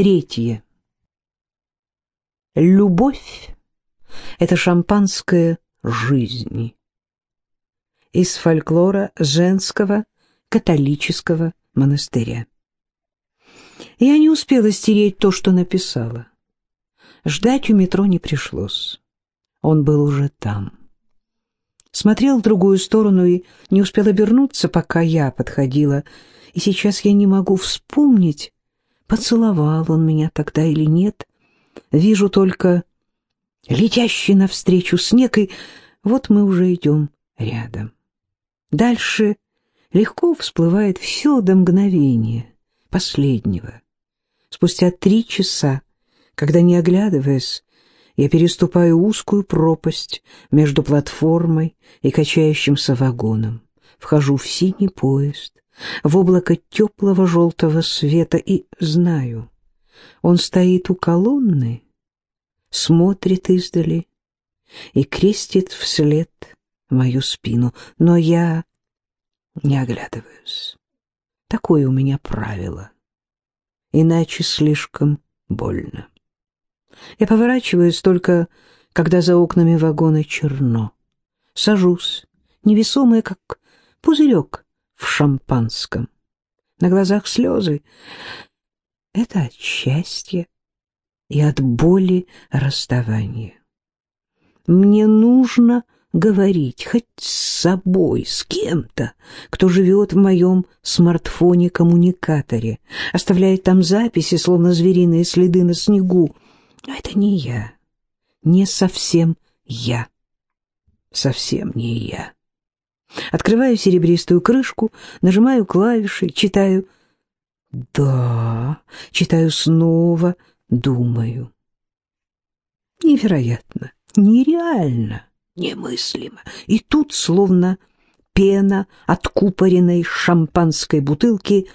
Третье. Любовь — это шампанское жизни. Из фольклора женского католического монастыря. Я не успела стереть то, что написала. Ждать у метро не пришлось. Он был уже там. Смотрел в другую сторону и не успел обернуться, пока я подходила. И сейчас я не могу вспомнить, поцеловал он меня тогда или нет. Вижу только летящий навстречу снег, и вот мы уже идем рядом. Дальше легко всплывает все до мгновения, последнего. Спустя три часа, когда, не оглядываясь, я переступаю узкую пропасть между платформой и качающимся вагоном, вхожу в синий поезд, в облако теплого желтого света и знаю, он стоит у колонны, смотрит издали и крестит вслед мою спину, но я не оглядываюсь. Такое у меня правило. Иначе слишком больно. Я поворачиваюсь только, когда за окнами вагона черно. Сажусь, невесомая, как пузырек в шампанском. На глазах слезы. Это от счастья и от боли расставания. Мне нужно говорить хоть с собой, с кем-то, кто живет в моем смартфоне-коммуникаторе, оставляет там записи, словно звериные следы на снегу. Но это не я, не совсем я, совсем не я. Открываю серебристую крышку, нажимаю клавиши, читаю. Да, читаю снова, думаю. Невероятно, нереально, немыслимо. И тут, словно пена откупоренной шампанской бутылки,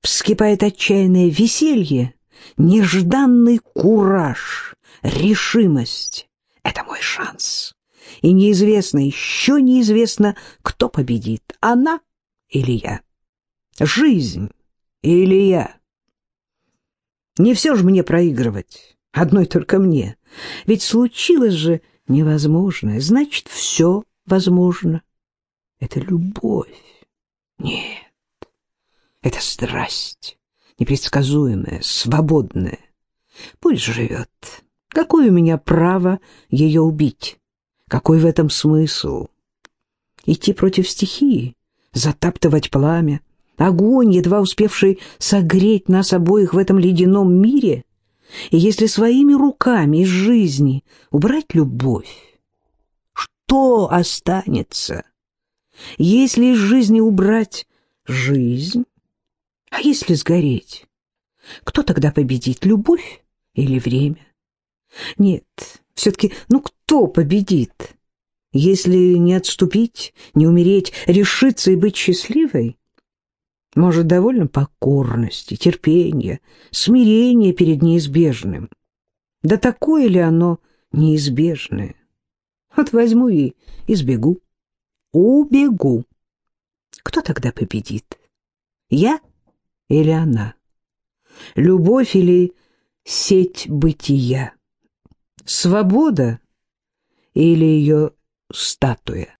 вскипает отчаянное веселье, нежданный кураж, решимость. Это мой шанс и неизвестно, еще неизвестно, кто победит, она или я. Жизнь или я. Не все же мне проигрывать, одной только мне. Ведь случилось же невозможное, значит, все возможно. Это любовь. Нет, это страсть, непредсказуемая, свободная. Пусть живет. Какое у меня право ее убить? Какой в этом смысл? Идти против стихии, затаптывать пламя, огонь, едва успевший согреть нас обоих в этом ледяном мире? И если своими руками из жизни убрать любовь, что останется? Если из жизни убрать жизнь, а если сгореть, кто тогда победит, любовь или время? Нет, все-таки, ну кто победит? Если не отступить, не умереть, решиться и быть счастливой? Может, довольно покорности, терпения, смирения перед неизбежным? Да такое ли оно неизбежное? Вот возьму и избегу. Убегу. Кто тогда победит? Я или она? Любовь или сеть бытия? Свобода или ее статуя?